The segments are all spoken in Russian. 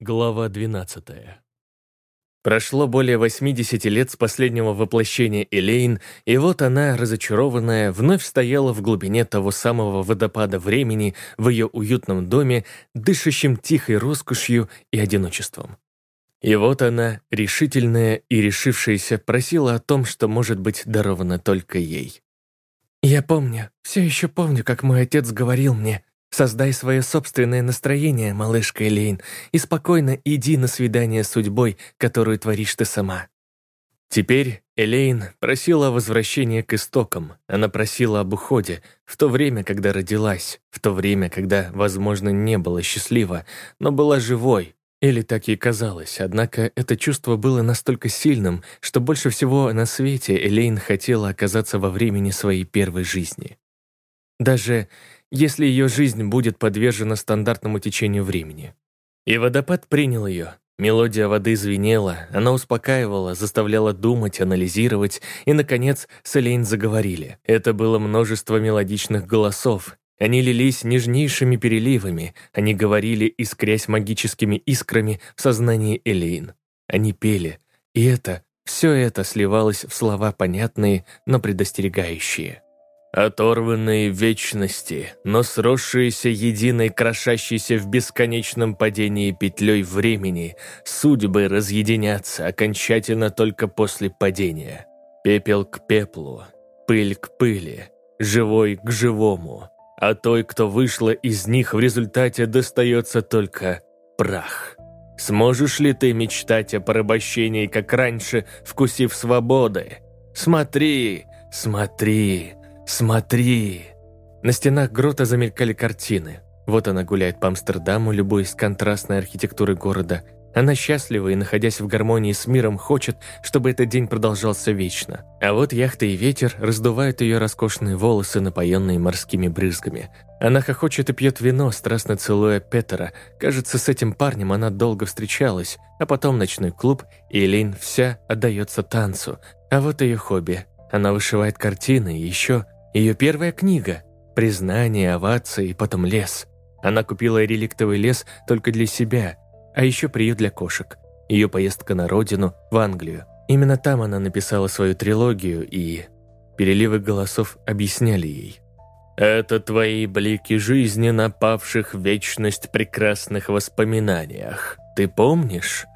Глава 12. Прошло более 80 лет с последнего воплощения Элейн, и вот она, разочарованная, вновь стояла в глубине того самого водопада времени в ее уютном доме, дышащем тихой роскошью и одиночеством. И вот она, решительная и решившаяся, просила о том, что может быть даровано только ей. «Я помню, все еще помню, как мой отец говорил мне, Создай свое собственное настроение, малышка Элейн, и спокойно иди на свидание с судьбой, которую творишь ты сама. Теперь Элейн просила о возвращении к истокам. Она просила об уходе в то время, когда родилась, в то время, когда, возможно, не была счастлива, но была живой. Или так ей казалось, однако это чувство было настолько сильным, что больше всего на свете Элейн хотела оказаться во времени своей первой жизни. Даже если ее жизнь будет подвержена стандартному течению времени. И водопад принял ее. Мелодия воды звенела, она успокаивала, заставляла думать, анализировать, и, наконец, с Элейн заговорили. Это было множество мелодичных голосов. Они лились нежнейшими переливами, они говорили, искрясь магическими искрами в сознании Элейн. Они пели, и это, все это сливалось в слова понятные, но предостерегающие. Оторванные вечности, но сросшиеся единой, крошащейся в бесконечном падении петлей времени, судьбы разъединятся окончательно только после падения. Пепел к пеплу, пыль к пыли, живой к живому, а той, кто вышла из них, в результате достается только прах. Сможешь ли ты мечтать о порабощении, как раньше, вкусив свободы? Смотри, смотри, «Смотри!» На стенах грота замелькали картины. Вот она гуляет по Амстердаму, любуясь контрастной архитектурой города. Она счастлива и, находясь в гармонии с миром, хочет, чтобы этот день продолжался вечно. А вот яхта и ветер раздувают ее роскошные волосы, напоенные морскими брызгами. Она хохочет и пьет вино, страстно целуя Петера. Кажется, с этим парнем она долго встречалась, а потом ночной клуб, и Элейн вся отдается танцу. А вот ее хобби. Она вышивает картины и еще ее первая книга – признание, овации потом лес. Она купила реликтовый лес только для себя, а еще приют для кошек. Ее поездка на родину, в Англию. Именно там она написала свою трилогию, и переливы голосов объясняли ей. «Это твои блики жизни, напавших в вечность прекрасных воспоминаниях. Ты помнишь?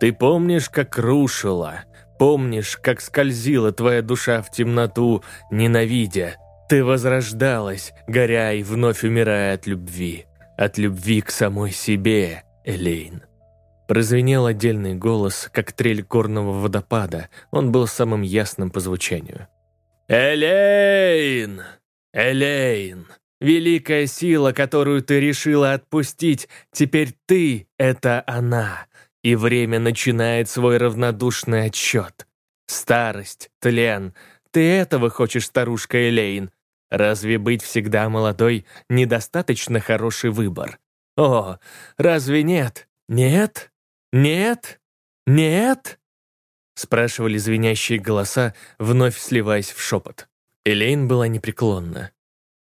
Ты помнишь, как рушила, Помнишь, как скользила твоя душа в темноту, ненавидя? Ты возрождалась, горя и вновь умирая от любви. От любви к самой себе, Элейн. Прозвенел отдельный голос, как трель горного водопада. Он был самым ясным по звучанию. «Элейн! Элейн! Великая сила, которую ты решила отпустить, теперь ты — это она. И время начинает свой равнодушный отсчет. Старость, тлен. Ты этого хочешь, старушка Элейн? Разве быть всегда молодой — недостаточно хороший выбор? О, разве нет? Нет? Нет? Нет? Спрашивали звенящие голоса, вновь сливаясь в шепот. Элейн была непреклонна.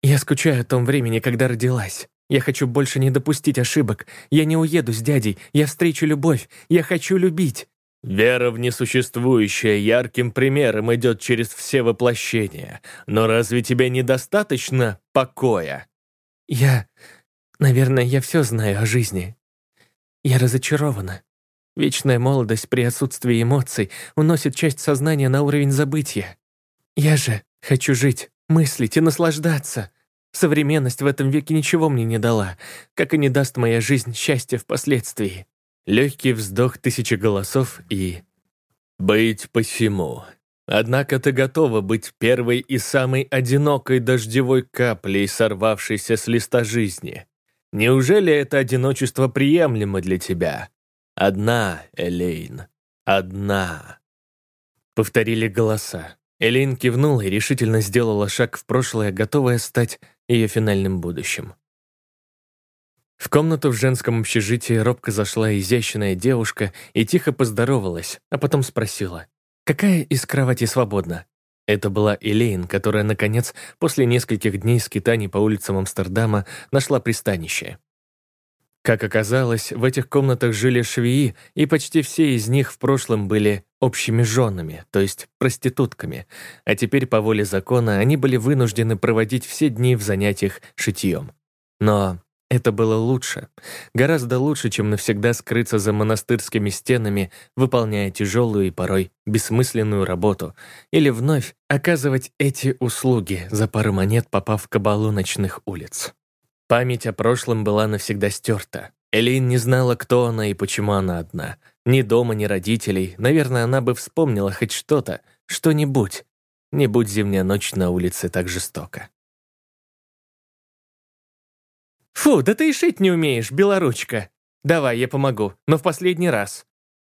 «Я скучаю о том времени, когда родилась. Я хочу больше не допустить ошибок. Я не уеду с дядей. Я встречу любовь. Я хочу любить». Вера в несуществующее ярким примером идет через все воплощения. Но разве тебе недостаточно покоя? Я... Наверное, я все знаю о жизни. Я разочарована. Вечная молодость при отсутствии эмоций уносит часть сознания на уровень забытия. Я же хочу жить, мыслить и наслаждаться. Современность в этом веке ничего мне не дала, как и не даст моя жизнь счастья впоследствии. Легкий вздох тысячи голосов и... «Быть посему. Однако ты готова быть первой и самой одинокой дождевой каплей, сорвавшейся с листа жизни. Неужели это одиночество приемлемо для тебя? Одна, Элейн, одна». Повторили голоса. Элейн кивнула и решительно сделала шаг в прошлое, готовая стать ее финальным будущим. В комнату в женском общежитии робко зашла изящная девушка и тихо поздоровалась, а потом спросила, «Какая из кровати свободна?» Это была Элейн, которая, наконец, после нескольких дней скитаний по улицам Амстердама, нашла пристанище. Как оказалось, в этих комнатах жили швеи, и почти все из них в прошлом были общими женами, то есть проститутками, а теперь по воле закона они были вынуждены проводить все дни в занятиях шитьем. Но это было лучше, гораздо лучше, чем навсегда скрыться за монастырскими стенами, выполняя тяжелую и порой бессмысленную работу, или вновь оказывать эти услуги за пару монет, попав в кабалу ночных улиц. Память о прошлом была навсегда стерта. Элейн не знала, кто она и почему она одна. Ни дома, ни родителей. Наверное, она бы вспомнила хоть что-то, что-нибудь. Не будь зимняя ночь на улице так жестоко. «Фу, да ты и шить не умеешь, белоручка. Давай, я помогу, но в последний раз.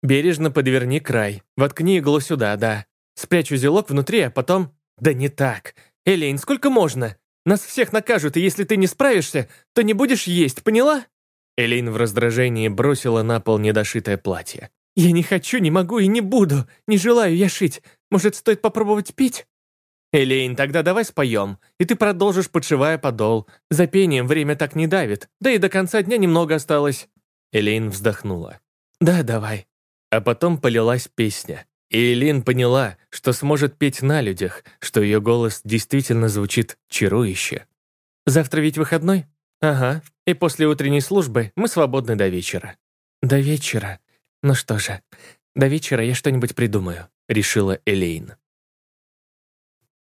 Бережно подверни край, воткни иглу сюда, да. Спрячь узелок внутри, а потом... Да не так. Элейн, сколько можно? Нас всех накажут, и если ты не справишься, то не будешь есть, поняла?» Элейн в раздражении бросила на пол недошитое платье. «Я не хочу, не могу и не буду. Не желаю я шить. Может, стоит попробовать пить?» «Элейн, тогда давай споем, и ты продолжишь, подшивая подол. За пением время так не давит, да и до конца дня немного осталось». Элейн вздохнула. «Да, давай». А потом полилась песня. И Элин поняла, что сможет петь на людях, что ее голос действительно звучит чарующе. «Завтра ведь выходной?» «Ага, и после утренней службы мы свободны до вечера». «До вечера? Ну что же, до вечера я что-нибудь придумаю», — решила Элейн.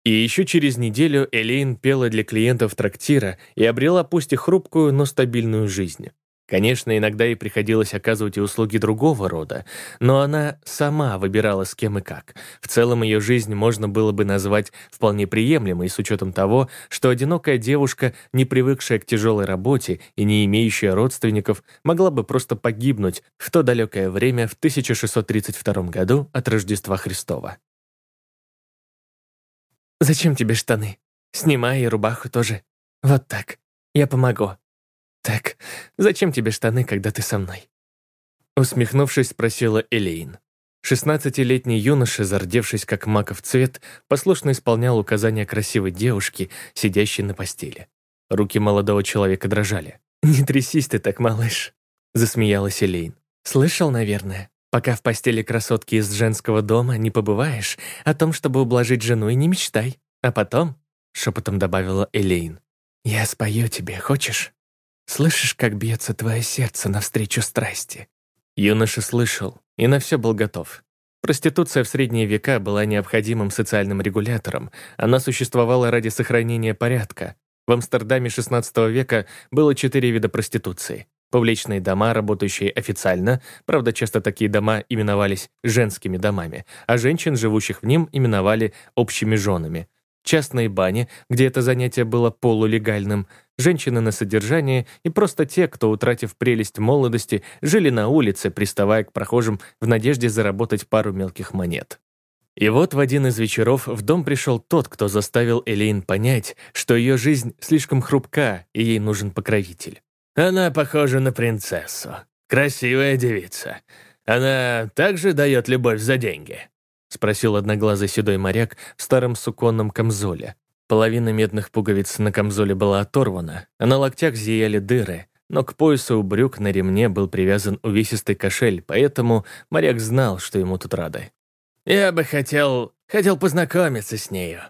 И еще через неделю Элейн пела для клиентов трактира и обрела пусть и хрупкую, но стабильную жизнь. Конечно, иногда ей приходилось оказывать и услуги другого рода, но она сама выбирала с кем и как. В целом ее жизнь можно было бы назвать вполне приемлемой с учетом того, что одинокая девушка, не привыкшая к тяжелой работе и не имеющая родственников, могла бы просто погибнуть в то далекое время в 1632 году от Рождества Христова. «Зачем тебе штаны? Снимай и рубаху тоже. Вот так. Я помогу», «Так, зачем тебе штаны, когда ты со мной?» Усмехнувшись, спросила Элейн. Шестнадцатилетний юноша, зардевшись как маков цвет, послушно исполнял указания красивой девушки, сидящей на постели. Руки молодого человека дрожали. «Не трясись ты так, малыш», — засмеялась Элейн. «Слышал, наверное, пока в постели красотки из женского дома не побываешь, о том, чтобы ублажить жену и не мечтай. А потом», — шепотом добавила Элейн, «я спою тебе, хочешь?» Слышишь, как бьется твое сердце навстречу страсти?» Юноша слышал и на все был готов. Проституция в средние века была необходимым социальным регулятором. Она существовала ради сохранения порядка. В Амстердаме XVI века было четыре вида проституции. Публичные дома, работающие официально, правда, часто такие дома именовались женскими домами, а женщин, живущих в ним, именовали общими женами. Частные бани, где это занятие было полулегальным – женщины на содержании и просто те, кто, утратив прелесть молодости, жили на улице, приставая к прохожим в надежде заработать пару мелких монет. И вот в один из вечеров в дом пришел тот, кто заставил Элейн понять, что ее жизнь слишком хрупка, и ей нужен покровитель. «Она похожа на принцессу. Красивая девица. Она также дает любовь за деньги?» — спросил одноглазый седой моряк в старом суконном камзоле, Половина медных пуговиц на камзоле была оторвана, а на локтях зияли дыры, но к поясу у брюк на ремне был привязан увесистый кошель, поэтому моряк знал, что ему тут рады. «Я бы хотел... хотел познакомиться с нею».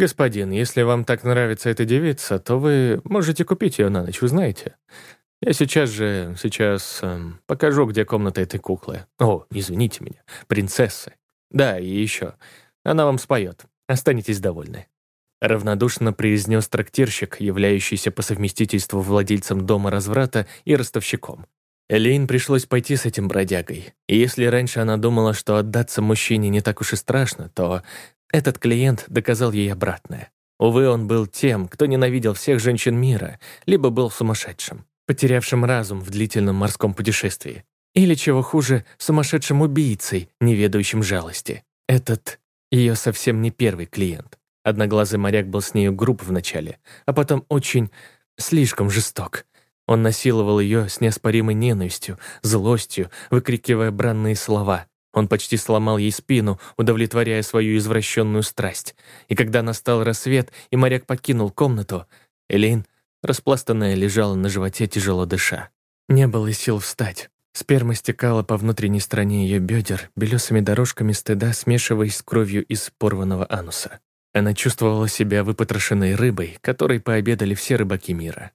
«Господин, если вам так нравится эта девица, то вы можете купить ее на ночь, вы знаете. Я сейчас же... сейчас... Эм, покажу, где комната этой куклы. О, извините меня, принцессы. Да, и еще. Она вам споет. Останетесь довольны». Равнодушно произнес трактирщик, являющийся по совместительству владельцем дома разврата и ростовщиком. Элейн пришлось пойти с этим бродягой. И если раньше она думала, что отдаться мужчине не так уж и страшно, то этот клиент доказал ей обратное. Увы, он был тем, кто ненавидел всех женщин мира, либо был сумасшедшим, потерявшим разум в длительном морском путешествии. Или, чего хуже, сумасшедшим убийцей, не ведающим жалости. Этот ее совсем не первый клиент. Одноглазый моряк был с нею груб вначале, а потом очень, слишком жесток. Он насиловал ее с неоспоримой ненавистью, злостью, выкрикивая бранные слова. Он почти сломал ей спину, удовлетворяя свою извращенную страсть. И когда настал рассвет, и моряк покинул комнату, Элейн, распластанная, лежала на животе, тяжело дыша. Не было сил встать. Сперма стекала по внутренней стороне ее бедер, белесыми дорожками стыда, смешиваясь с кровью из порванного ануса. Она чувствовала себя выпотрошенной рыбой, которой пообедали все рыбаки мира.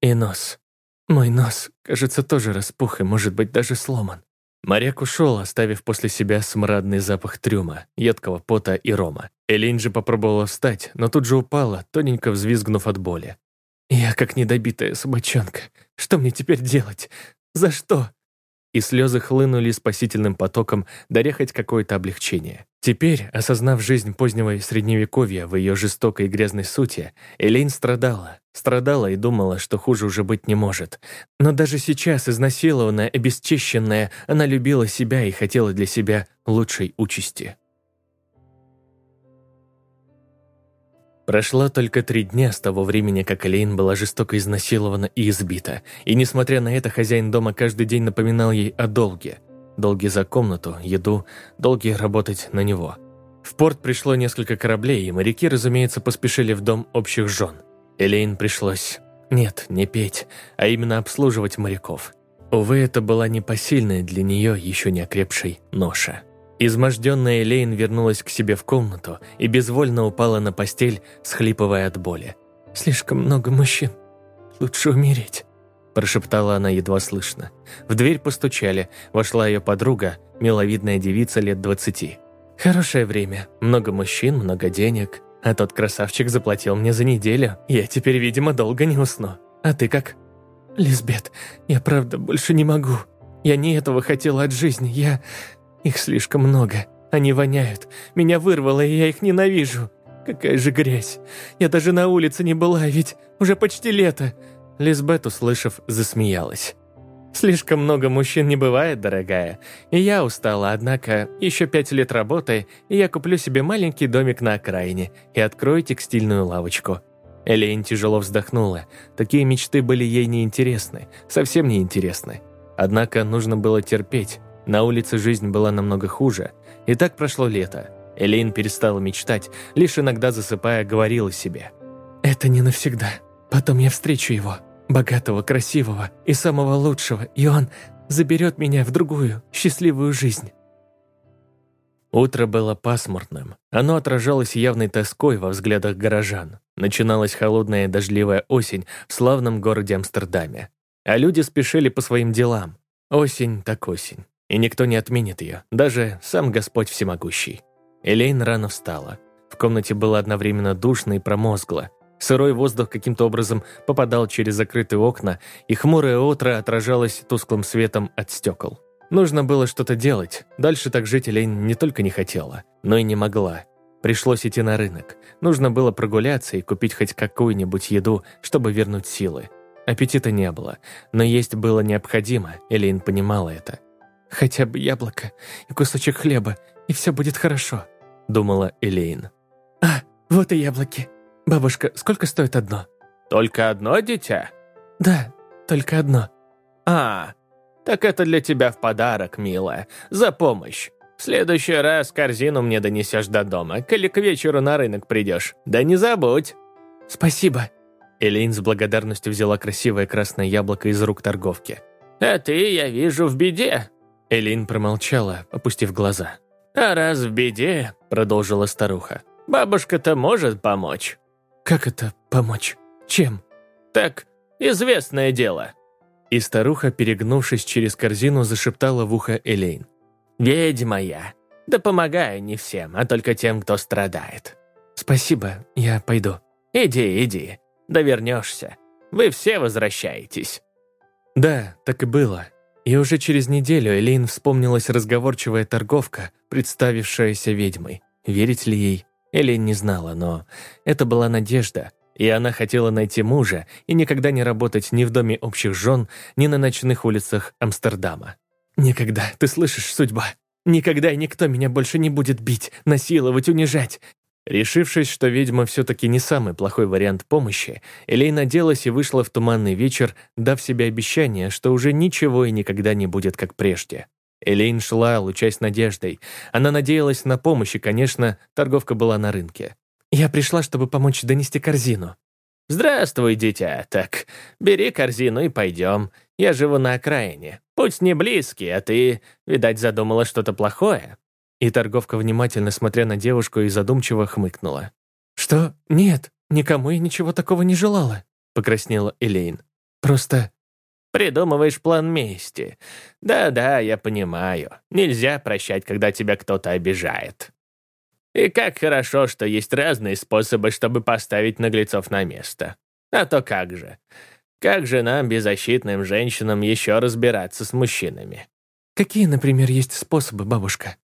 И нос. Мой нос, кажется, тоже распух и, может быть, даже сломан. Моряк ушел, оставив после себя смрадный запах трюма, едкого пота и рома. Элейн же попробовала встать, но тут же упала, тоненько взвизгнув от боли. «Я как недобитая собачонка. Что мне теперь делать? За что?» И слезы хлынули спасительным потоком, даря хоть какое-то облегчение. Теперь, осознав жизнь позднего средневековья в ее жестокой и грязной сути, Элейн страдала. Страдала и думала, что хуже уже быть не может. Но даже сейчас, изнасилованная, обесчищенная, она любила себя и хотела для себя лучшей участи. Прошло только три дня с того времени, как Элейн была жестоко изнасилована и избита, и, несмотря на это, хозяин дома каждый день напоминал ей о долге. Долги за комнату, еду, долги работать на него. В порт пришло несколько кораблей, и моряки, разумеется, поспешили в дом общих жен. Элейн пришлось... Нет, не петь, а именно обслуживать моряков. Увы, это была непосильная для нее еще не окрепшей ноша. Изможденная Элейн вернулась к себе в комнату и безвольно упала на постель, схлипывая от боли. «Слишком много мужчин. Лучше умереть», – прошептала она едва слышно. В дверь постучали. Вошла ее подруга, миловидная девица лет двадцати. «Хорошее время. Много мужчин, много денег. А тот красавчик заплатил мне за неделю. Я теперь, видимо, долго не усну. А ты как?» «Лизбет, я правда больше не могу. Я не этого хотела от жизни. Я... Их слишком много. Они воняют. Меня вырвало, и я их ненавижу. Какая же грязь. Я даже на улице не была, ведь уже почти лето. Лизбет, услышав, засмеялась. Слишком много мужчин не бывает, дорогая. И я устала, однако еще пять лет работы, и я куплю себе маленький домик на окраине и открою текстильную лавочку. Элейн тяжело вздохнула. Такие мечты были ей неинтересны, совсем неинтересны. Однако нужно было терпеть. На улице жизнь была намного хуже. И так прошло лето. Элейн перестала мечтать, лишь иногда засыпая, говорила себе. «Это не навсегда. Потом я встречу его, богатого, красивого и самого лучшего, и он заберет меня в другую, счастливую жизнь». Утро было пасмурным. Оно отражалось явной тоской во взглядах горожан. Начиналась холодная дождливая осень в славном городе Амстердаме. А люди спешили по своим делам. Осень так осень и никто не отменит ее, даже сам Господь Всемогущий. Элейн рано встала. В комнате было одновременно душно и промозгло. Сырой воздух каким-то образом попадал через закрытые окна, и хмурое утро отражалось тусклым светом от стекол. Нужно было что-то делать. Дальше так жить Элейн не только не хотела, но и не могла. Пришлось идти на рынок. Нужно было прогуляться и купить хоть какую-нибудь еду, чтобы вернуть силы. Аппетита не было, но есть было необходимо, Элейн понимала это. Хотя бы яблоко и кусочек хлеба, и все будет хорошо», — думала Элейн. «А, вот и яблоки. Бабушка, сколько стоит одно?» «Только одно, дитя?» «Да, только одно». «А, так это для тебя в подарок, милая, за помощь. В следующий раз корзину мне донесешь до дома, коли к вечеру на рынок придешь. Да не забудь». «Спасибо». Элейн с благодарностью взяла красивое красное яблоко из рук торговки. «А ты, я вижу, в беде. Элин промолчала, опустив глаза. «А раз в беде», — продолжила старуха, — «бабушка-то может помочь». «Как это помочь? Чем?» «Так, известное дело». И старуха, перегнувшись через корзину, зашептала в ухо Элейн. «Ведьма я. Да помогаю не всем, а только тем, кто страдает». «Спасибо, я пойду». «Иди, иди. Да вернешься. Вы все возвращаетесь». Да, так и было. И уже через неделю Элейн вспомнилась разговорчивая торговка, представившаяся ведьмой. Верить ли ей? Элейн не знала, но это была надежда, и она хотела найти мужа и никогда не работать ни в доме общих жен, ни на ночных улицах Амстердама. «Никогда, ты слышишь, судьба? Никогда и никто меня больше не будет бить, насиловать, унижать. Решившись, что ведьма все-таки не самый плохой вариант помощи, Элейна оделась и вышла в туманный вечер, дав себе обещание, что уже ничего и никогда не будет как прежде. Элейн шла, лучась надеждой. Она надеялась на помощь, и, конечно, торговка была на рынке. «Я пришла, чтобы помочь донести корзину». «Здравствуй, дитя. Так, бери корзину и пойдем. Я живу на окраине. Путь не близкий, а ты, видать, задумала что-то плохое». И торговка, внимательно смотря на девушку, и задумчиво хмыкнула. «Что? Нет, никому я ничего такого не желала», — покраснела Элейн. «Просто...» «Придумываешь план мести. Да-да, я понимаю. Нельзя прощать, когда тебя кто-то обижает. И как хорошо, что есть разные способы, чтобы поставить наглецов на место. А то как же. Как же нам, беззащитным женщинам, еще разбираться с мужчинами?» «Какие, например, есть способы, бабушка?»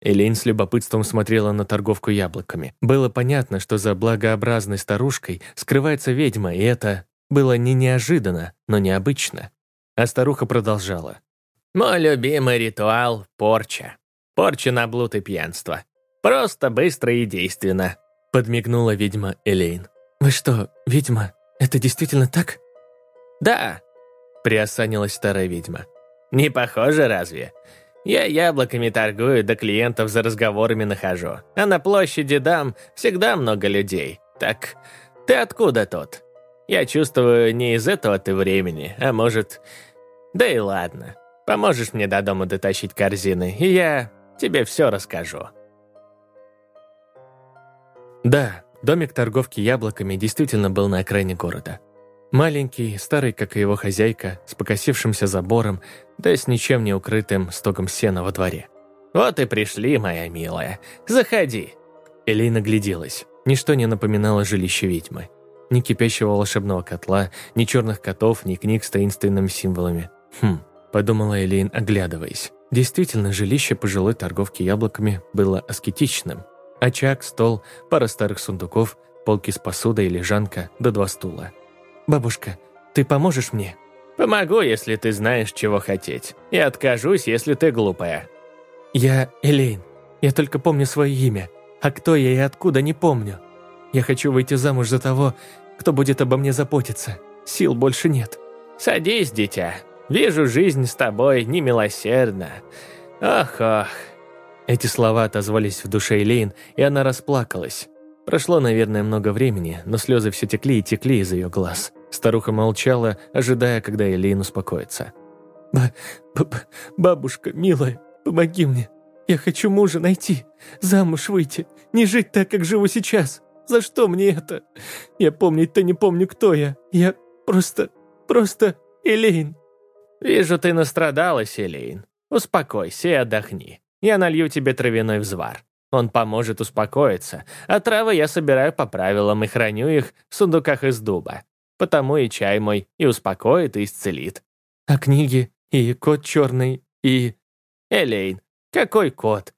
Элейн с любопытством смотрела на торговку яблоками. Было понятно, что за благообразной старушкой скрывается ведьма, и это было не неожиданно, но необычно. А старуха продолжала. «Мой любимый ритуал — порча. Порча на блуд и пьянство. Просто быстро и действенно», — подмигнула ведьма Элейн. «Вы что, ведьма? Это действительно так?» «Да», — приосанилась старая ведьма. «Не похоже разве? Я яблоками торгую, да клиентов за разговорами нахожу. А на площади дам всегда много людей. Так, ты откуда тут? Я чувствую, не из этого ты времени, а может... Да и ладно. Поможешь мне до дома дотащить корзины, и я тебе все расскажу. Да, домик торговки яблоками действительно был на окраине города. Маленький, старый, как и его хозяйка, с покосившимся забором, да с ничем не укрытым стогом сена во дворе. «Вот и пришли, моя милая. Заходи». Элейна гляделась. Ничто не напоминало жилище ведьмы. Ни кипящего волшебного котла, ни черных котов, ни книг с таинственными символами. «Хм», — подумала Элейн, оглядываясь. Действительно, жилище пожилой торговки яблоками было аскетичным. Очаг, стол, пара старых сундуков, полки с посудой, лежанка, да два стула. «Бабушка, ты поможешь мне?» «Помогу, если ты знаешь, чего хотеть. И откажусь, если ты глупая». «Я Элейн. Я только помню свое имя. А кто я и откуда, не помню. Я хочу выйти замуж за того, кто будет обо мне заботиться. Сил больше нет». «Садись, дитя. Вижу, жизнь с тобой немилосердна. Ох-ох». Эти слова отозвались в душе Элейн, и она расплакалась. Прошло, наверное, много времени, но слезы все текли и текли из ее глаз. Старуха молчала, ожидая, когда Элейн успокоится. Б -б «Бабушка, милая, помоги мне. Я хочу мужа найти, замуж выйти, не жить так, как живу сейчас. За что мне это? Я помнить-то не помню, кто я. Я просто, просто Элейн». «Вижу, ты настрадалась, Элейн. Успокойся и отдохни. Я налью тебе травяной взвар. Он поможет успокоиться, а травы я собираю по правилам и храню их в сундуках из дуба. Потому и чай мой и успокоит, и исцелит. А книги, и кот черный, и... Элейн, какой кот?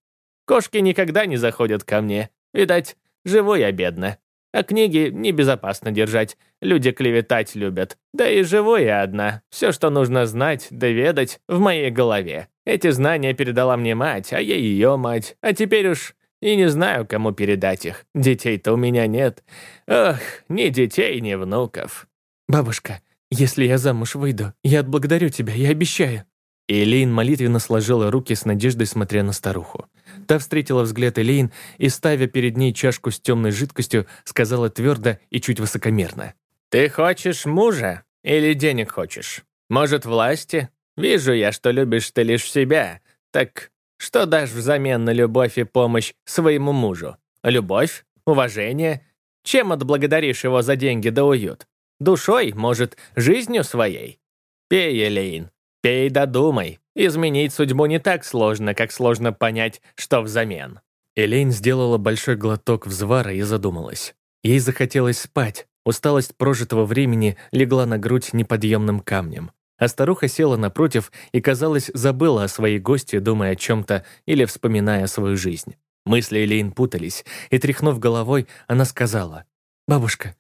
Кошки никогда не заходят ко мне. Видать, живу я бедно. А книги небезопасно держать. Люди клеветать любят. Да и живу я одна. Все, что нужно знать, доведать, в моей голове. Эти знания передала мне мать, а я ее мать. А теперь уж и не знаю, кому передать их. Детей-то у меня нет. Ох, ни детей, ни внуков. «Бабушка, если я замуж выйду, я отблагодарю тебя, я обещаю». Элейн молитвенно сложила руки с надеждой, смотря на старуху. Та встретила взгляд Элейн и, ставя перед ней чашку с темной жидкостью, сказала твердо и чуть высокомерно. «Ты хочешь мужа или денег хочешь? Может, власти? Вижу я, что любишь ты лишь себя. Так что дашь взамен на любовь и помощь своему мужу? Любовь? Уважение? Чем отблагодаришь его за деньги да уют? Душой, может, жизнью своей? Пей, Элейн, пей да думай. Изменить судьбу не так сложно, как сложно понять, что взамен. Элейн сделала большой глоток взвара и задумалась. Ей захотелось спать. Усталость прожитого времени легла на грудь неподъемным камнем. А старуха села напротив и, казалось, забыла о своей гости, думая о чем-то или вспоминая свою жизнь. Мысли Элейн путались, и, тряхнув головой, она сказала, «Бабушка,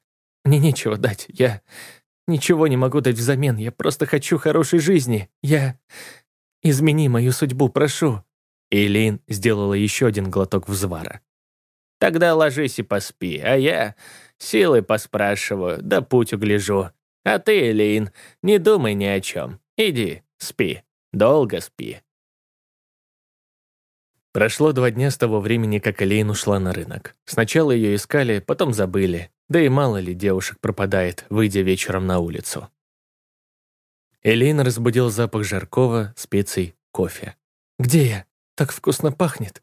мне нечего дать, я ничего не могу дать взамен, я просто хочу хорошей жизни, я... Измени мою судьбу, прошу». Элейн сделала еще один глоток взвара. «Тогда ложись и поспи, а я силы поспрашиваю, да путь угляжу. А ты, Элейн, не думай ни о чем. Иди, спи. Долго спи». Прошло два дня с того времени, как Элейн ушла на рынок. Сначала ее искали, потом забыли. Да и мало ли девушек пропадает, выйдя вечером на улицу. Элейн разбудил запах жаркого, специй, кофе. «Где я? Так вкусно пахнет».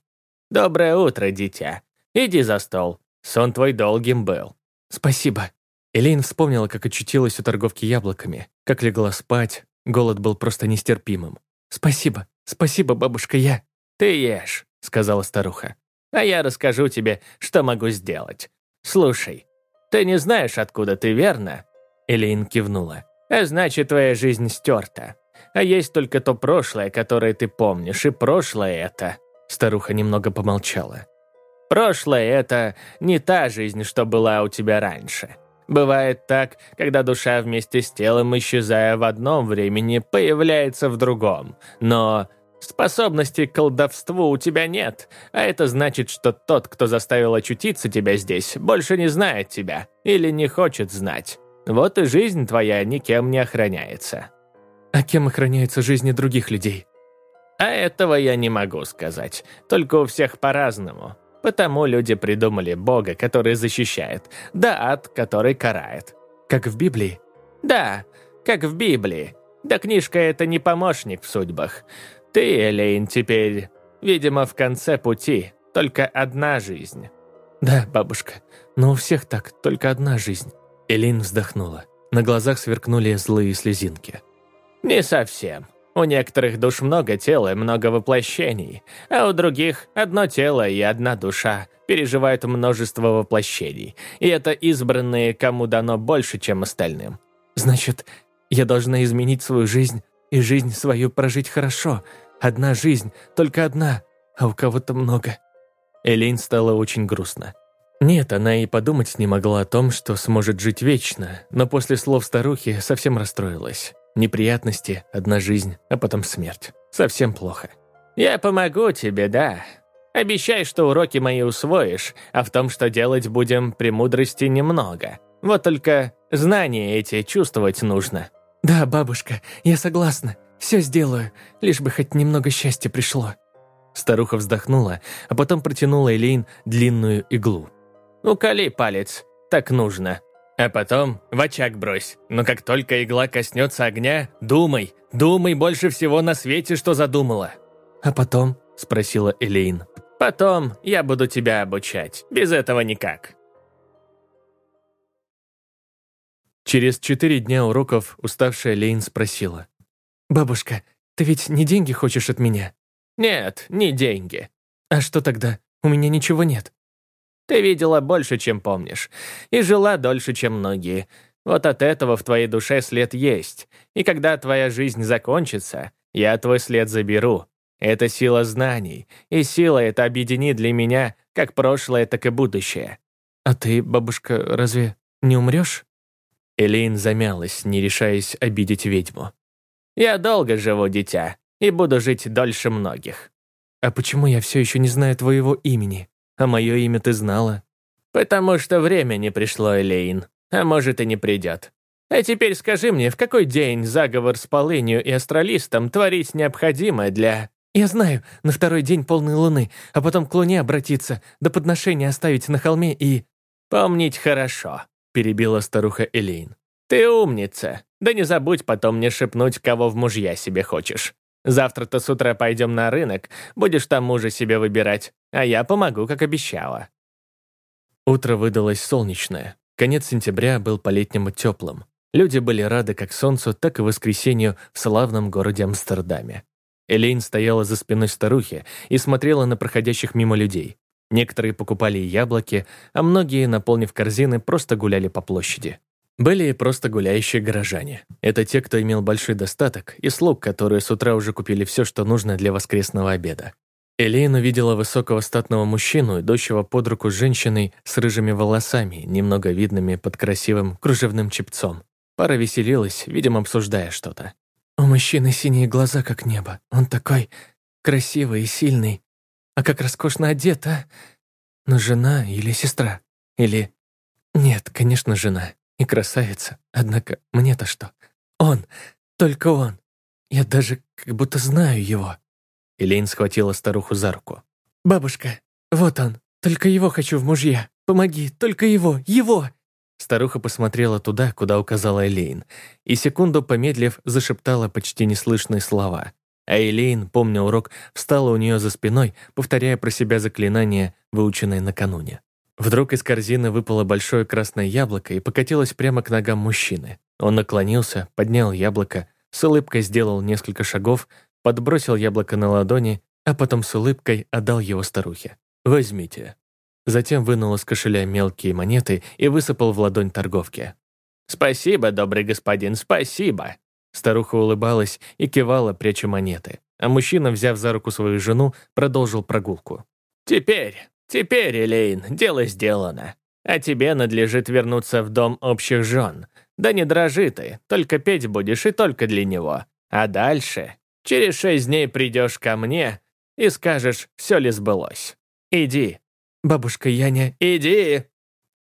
«Доброе утро, дитя. Иди за стол. Сон твой долгим был». «Спасибо». Элейн вспомнила, как очутилась у торговки яблоками, как легла спать. Голод был просто нестерпимым. «Спасибо, спасибо, бабушка, я...» «Ты ешь», — сказала старуха. «А я расскажу тебе, что могу сделать. Слушай, ты не знаешь, откуда ты, верно?» Элейн кивнула. «А значит, твоя жизнь стерта. А есть только то прошлое, которое ты помнишь, и прошлое это...» Старуха немного помолчала. «Прошлое это не та жизнь, что была у тебя раньше. Бывает так, когда душа вместе с телом, исчезая в одном времени, появляется в другом. Но способности к колдовству у тебя нет, а это значит, что тот, кто заставил очутиться тебя здесь, больше не знает тебя или не хочет знать. Вот и жизнь твоя никем не охраняется. А кем охраняются жизни других людей? А этого я не могу сказать. Только у всех по-разному. Потому люди придумали Бога, который защищает, да ад, который карает. Как в Библии? Да, как в Библии. Да книжка это не помощник в судьбах. Ты, Элейн, теперь, видимо, в конце пути. Только одна жизнь. Да, бабушка, но у всех так, только одна жизнь. Элейн вздохнула. На глазах сверкнули злые слезинки. Не совсем. У некоторых душ много тела и много воплощений, а у других одно тело и одна душа переживают множество воплощений, и это избранные, кому дано больше, чем остальным. Значит, я должна изменить свою жизнь и жизнь свою прожить хорошо. Одна жизнь, только одна, а у кого-то много. Элейн стала очень грустно. Нет, она и подумать не могла о том, что сможет жить вечно, но после слов старухи совсем расстроилась. Неприятности, одна жизнь, а потом смерть. Совсем плохо. «Я помогу тебе, да. Обещай, что уроки мои усвоишь, а в том, что делать будем, премудрости немного. Вот только знания эти чувствовать нужно». «Да, бабушка, я согласна. Все сделаю, лишь бы хоть немного счастья пришло». Старуха вздохнула, а потом протянула Элейн длинную иглу. «Уколи палец, так нужно». А потом в очаг брось. Но как только игла коснется огня, думай, думай больше всего на свете, что задумала». «А потом?» – спросила Элейн. «Потом я буду тебя обучать. Без этого никак». Через четыре дня уроков уставшая Лейн спросила. «Бабушка, ты ведь не деньги хочешь от меня?» «Нет, не деньги». «А что тогда? У меня ничего нет». Ты видела больше, чем помнишь, и жила дольше, чем многие. Вот от этого в твоей душе след есть. И когда твоя жизнь закончится, я твой след заберу. Это сила знаний, и сила эта объединит для меня как прошлое, так и будущее. А ты, бабушка, разве не умрешь? Элейн замялась, не решаясь обидеть ведьму. «Я долго живу, дитя, и буду жить дольше многих». «А почему я все еще не знаю твоего имени?» А мое имя ты знала?» «Потому что время не пришло, Элейн. А может, и не придет. А теперь скажи мне, в какой день заговор с полынью и астралистом творить необходимо для...» «Я знаю, на второй день полной луны, а потом к луне обратиться, до подношения оставить на холме и...» «Помнить хорошо», — перебила старуха Элейн. «Ты умница. Да не забудь потом мне шепнуть, кого в мужья себе хочешь. Завтра-то с утра пойдем на рынок, будешь там мужа себе выбирать, а я помогу, как обещала». Утро выдалось солнечное. Конец сентября был по-летнему теплым. Люди были рады как солнцу, так и воскресенью в славном городе Амстердаме. Элейн стояла за спиной старухи и смотрела на проходящих мимо людей. Некоторые покупали яблоки, а многие, наполнив корзины, просто гуляли по площади. Были и просто гуляющие горожане. Это те, кто имел большой достаток, и слуг, которые с утра уже купили все, что нужно для воскресного обеда. Элейн увидела высокого статного мужчину, идущего под руку с женщиной с рыжими волосами, немного видными под красивым кружевным чепцом. Пара веселилась, видимо, обсуждая что-то. «У мужчины синие глаза, как небо. Он такой красивый и сильный. А как роскошно одет, а? Но жена или сестра? Или... Нет, конечно, жена и красавица. Однако мне-то что? Он, только он. Я даже как будто знаю его». Элейн схватила старуху за руку. «Бабушка, вот он. Только его хочу в мужья. Помоги, только его, его!» Старуха посмотрела туда, куда указала Элейн, и секунду помедлив зашептала почти неслышные слова. А Элейн, помня урок, встала у нее за спиной, повторяя про себя заклинание, выученное накануне. Вдруг из корзины выпало большое красное яблоко и покатилось прямо к ногам мужчины. Он наклонился, поднял яблоко, с улыбкой сделал несколько шагов, подбросил яблоко на ладони, а потом с улыбкой отдал его старухе. «Возьмите». Затем вынул из кошеля мелкие монеты и высыпал в ладонь торговки. «Спасибо, добрый господин, спасибо!» Старуха улыбалась и кивала, пряча монеты, а мужчина, взяв за руку свою жену, продолжил прогулку. «Теперь, теперь, Элейн, дело сделано. А тебе надлежит вернуться в дом общих жен. Да не дрожи ты, только петь будешь и только для него. А дальше, через шесть дней придешь ко мне и скажешь, все ли сбылось. Иди, «Бабушка Яня, иди!»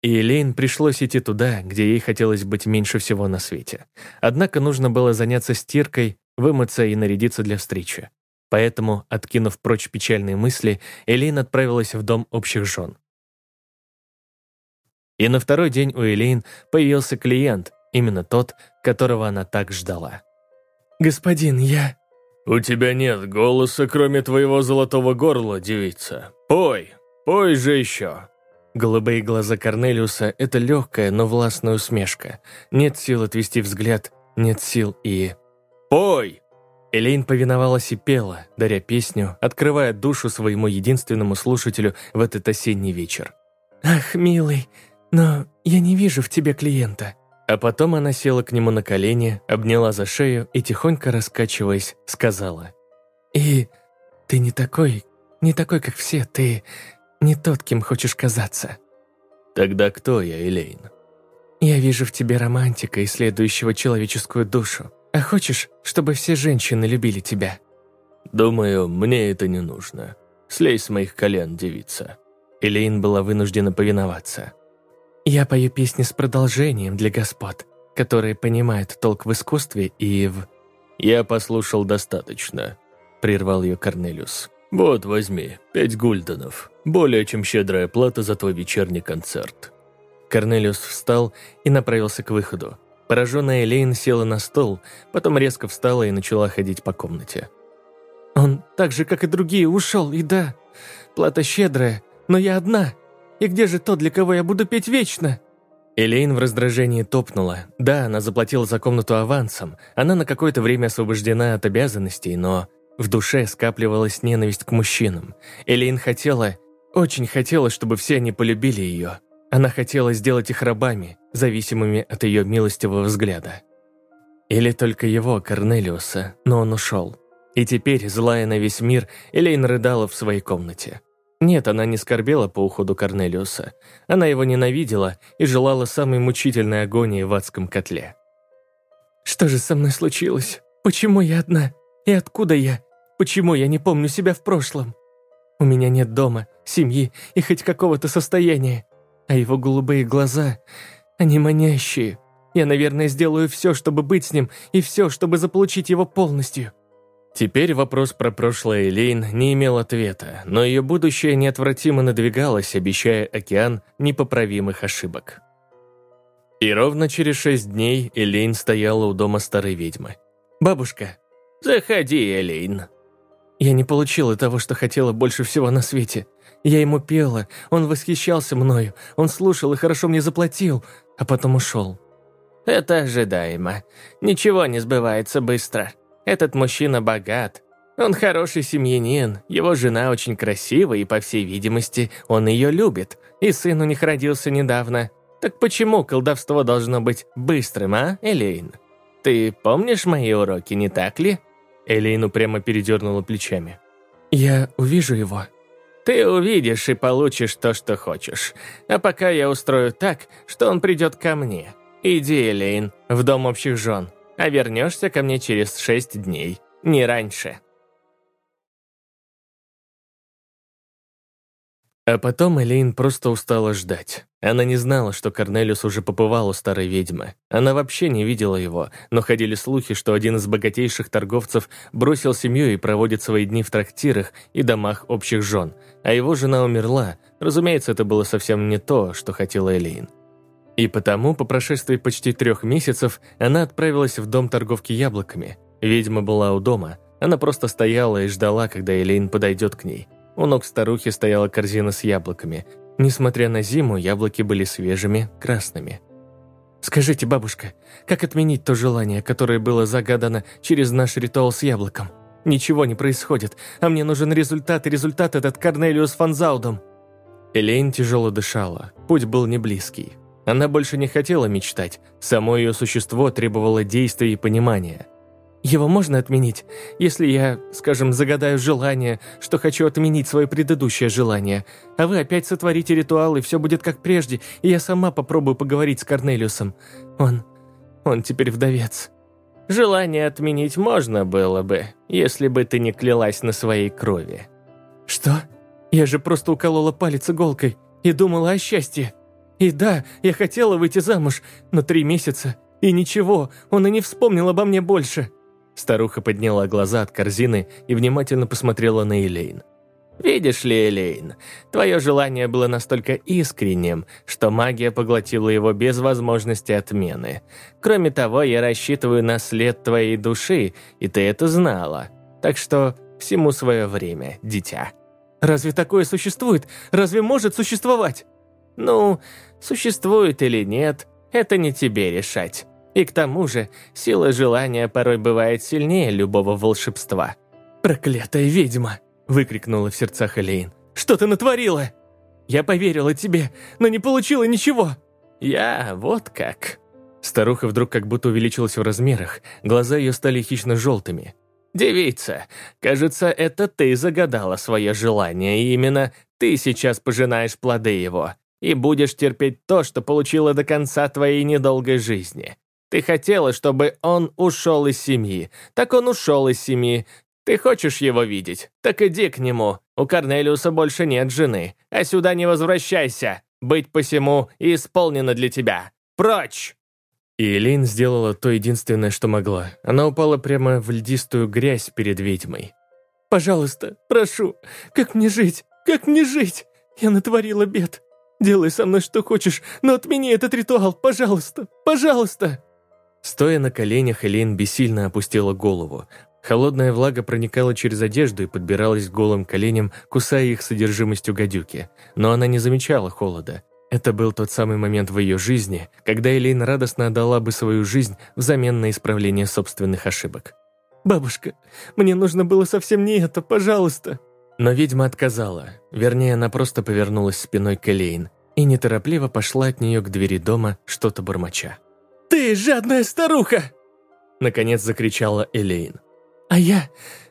И Элейн пришлось идти туда, где ей хотелось быть меньше всего на свете. Однако нужно было заняться стиркой, вымыться и нарядиться для встречи. Поэтому, откинув прочь печальные мысли, Элейн отправилась в дом общих жен. И на второй день у Элейн появился клиент, именно тот, которого она так ждала. «Господин, я...» «У тебя нет голоса, кроме твоего золотого горла, девица. Пой, «Пой же еще!» Голубые глаза Корнелиуса — это легкая, но властная усмешка. Нет сил отвести взгляд, нет сил и... «Пой!» Элейн повиновалась и пела, даря песню, открывая душу своему единственному слушателю в этот осенний вечер. «Ах, милый, но я не вижу в тебе клиента». А потом она села к нему на колени, обняла за шею и, тихонько раскачиваясь, сказала. «И ты не такой, не такой, как все, ты не тот, кем хочешь казаться». «Тогда кто я, Элейн?» «Я вижу в тебе романтика, исследующего человеческую душу. А хочешь, чтобы все женщины любили тебя?» «Думаю, мне это не нужно. Слей с моих колен, девица». Элейн была вынуждена повиноваться. «Я пою песни с продолжением для господ, которые понимают толк в искусстве и в...» «Я послушал достаточно», — прервал ее Корнелиус. «Вот, возьми, пять гульденов. Более чем щедрая плата за твой вечерний концерт». Корнелиус встал и направился к выходу. Пораженная Элейн села на стол, потом резко встала и начала ходить по комнате. «Он так же, как и другие, ушел, и да, плата щедрая, но я одна. И где же тот, для кого я буду петь вечно?» Элейн в раздражении топнула. Да, она заплатила за комнату авансом, она на какое-то время освобождена от обязанностей, но в душе скапливалась ненависть к мужчинам. Элейн хотела, очень хотела, чтобы все они полюбили ее. Она хотела сделать их рабами, зависимыми от ее милостивого взгляда. Или только его, Корнелиуса, но он ушел. И теперь, злая на весь мир, Элейн рыдала в своей комнате. Нет, она не скорбела по уходу Корнелиуса. Она его ненавидела и желала самой мучительной агонии в адском котле. «Что же со мной случилось? Почему я одна?» И откуда я? Почему я не помню себя в прошлом? У меня нет дома, семьи и хоть какого-то состояния. А его голубые глаза, они манящие. Я, наверное, сделаю все, чтобы быть с ним, и все, чтобы заполучить его полностью». Теперь вопрос про прошлое Элейн не имел ответа, но ее будущее неотвратимо надвигалось, обещая океан непоправимых ошибок. И ровно через шесть дней Элейн стояла у дома старой ведьмы. «Бабушка, «Заходи, Элейн». Я не получила того, что хотела больше всего на свете. Я ему пела, он восхищался мною, он слушал и хорошо мне заплатил, а потом ушел. Это ожидаемо. Ничего не сбывается быстро. Этот мужчина богат. Он хороший семьянин, его жена очень красива, и, по всей видимости, он ее любит. И сын у них родился недавно. Так почему колдовство должно быть быстрым, а, Элейн? Ты помнишь мои уроки, не так ли?» Элейну прямо передернула плечами. «Я увижу его». «Ты увидишь и получишь то, что хочешь. А пока я устрою так, что он придет ко мне. Иди, Элейн, в дом общих жен, а вернешься ко мне через шесть дней, не раньше». А потом Элейн просто устала ждать. Она не знала, что Корнелиус уже побывал у старой ведьмы. Она вообще не видела его, но ходили слухи, что один из богатейших торговцев бросил семью и проводит свои дни в трактирах и домах общих жен, а его жена умерла. Разумеется, это было совсем не то, что хотела Элейн. И потому, по прошествии почти трех месяцев, она отправилась в дом торговки яблоками. Ведьма была у дома. Она просто стояла и ждала, когда Элейн подойдет к ней. У ног старухи стояла корзина с яблоками. Несмотря на зиму, яблоки были свежими, красными. «Скажите, бабушка, как отменить то желание, которое было загадано через наш ритуал с яблоком? Ничего не происходит, а мне нужен результат, и результат этот Корнелиус Фанзаудом». Элейн тяжело дышала, путь был не близкий. Она больше не хотела мечтать, само ее существо требовало действия и понимания. Его можно отменить, если я, скажем, загадаю желание, что хочу отменить свое предыдущее желание, а вы опять сотворите ритуал, и все будет как прежде, и я сама попробую поговорить с Корнелиусом. Он... он теперь вдовец. Желание отменить можно было бы, если бы ты не клялась на своей крови. Что? Я же просто уколола палец иголкой и думала о счастье. И да, я хотела выйти замуж, но три месяца, и ничего, он и не вспомнил обо мне больше. Старуха подняла глаза от корзины и внимательно посмотрела на Элейн. «Видишь ли, Элейн, твое желание было настолько искренним, что магия поглотила его без возможности отмены. Кроме того, я рассчитываю на след твоей души, и ты это знала. Так что всему свое время, дитя». «Разве такое существует? Разве может существовать?» «Ну, существует или нет, это не тебе решать. И к тому же, сила желания порой бывает сильнее любого волшебства. «Проклятая ведьма!» – выкрикнула в сердцах Элейн. «Что ты натворила? Я поверила тебе, но не получила ничего!» «Я вот как!» Старуха вдруг как будто увеличилась в размерах, глаза ее стали хищно-желтыми. «Девица, кажется, это ты загадала свое желание, и именно ты сейчас пожинаешь плоды его, и будешь терпеть то, что получила до конца твоей недолгой жизни. Ты хотела, чтобы он ушел из семьи. Так он ушел из семьи. Ты хочешь его видеть? Так иди к нему. У Корнелиуса больше нет жены. А сюда не возвращайся. Быть посему исполнено для тебя. Прочь!» И Элейн сделала то единственное, что могла. Она упала прямо в льдистую грязь перед ведьмой. «Пожалуйста, прошу, как мне жить? Как мне жить? Я натворила бед. Делай со мной что хочешь, но отмени этот ритуал, пожалуйста, пожалуйста!» Стоя на коленях, Элейн бессильно опустила голову. Холодная влага проникала через одежду и подбиралась к голым коленям, кусая их содержимостью гадюки. Но она не замечала холода. Это был тот самый момент в ее жизни, когда Элейн радостно отдала бы свою жизнь взамен на исправление собственных ошибок. «Бабушка, мне нужно было совсем не это, пожалуйста!» Но ведьма отказала. Вернее, она просто повернулась спиной к Элейн и неторопливо пошла от нее к двери дома, что-то бормоча. «Ты жадная старуха!» Наконец закричала Элейн. «А я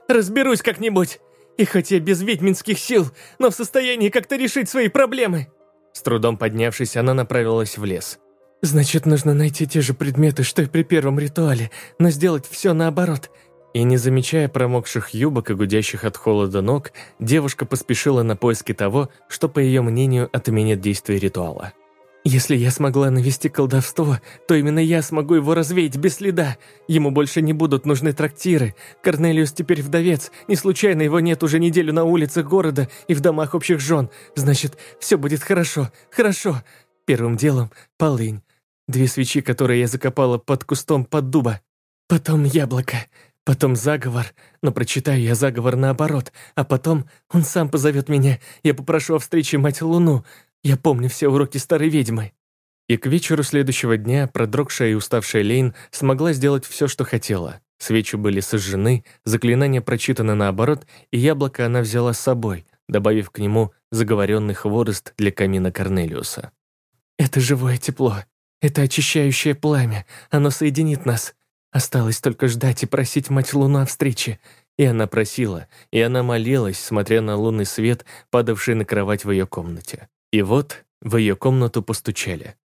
разберусь как-нибудь. И хоть я без ведьминских сил, но в состоянии как-то решить свои проблемы». С трудом поднявшись, она направилась в лес. «Значит, нужно найти те же предметы, что и при первом ритуале, но сделать все наоборот». И не замечая промокших юбок и гудящих от холода ног, девушка поспешила на поиски того, что, по ее мнению, отменит действие ритуала. Если я смогла навести колдовство, то именно я смогу его развеять без следа. Ему больше не будут нужны трактиры. Корнелиус теперь вдовец. Не случайно его нет уже неделю на улицах города и в домах общих жен. Значит, все будет хорошо, хорошо. Первым делом – полынь. Две свечи, которые я закопала под кустом под дуба. Потом яблоко. Потом заговор. Но прочитаю я заговор наоборот. А потом он сам позовет меня. Я попрошу о встрече мать Луну. Я помню все уроки старой ведьмы». И к вечеру следующего дня продрогшая и уставшая Лейн смогла сделать все, что хотела. Свечи были сожжены, заклинание прочитано наоборот, и яблоко она взяла с собой, добавив к нему заговоренный хворост для камина Корнелиуса. «Это живое тепло. Это очищающее пламя. Оно соединит нас. Осталось только ждать и просить Мать Луну о встрече. И она просила, и она молилась, смотря на лунный свет, падавший на кровать в ее комнате. И вот в ее комнату постучали.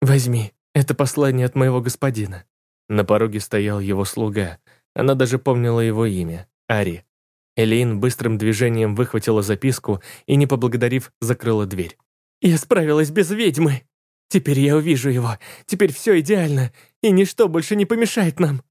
«Возьми, это послание от моего господина». На пороге стоял его слуга. Она даже помнила его имя — Ари. Элейн быстрым движением выхватила записку и, не поблагодарив, закрыла дверь. «Я справилась без ведьмы. Теперь я увижу его. Теперь все идеально, и ничто больше не помешает нам».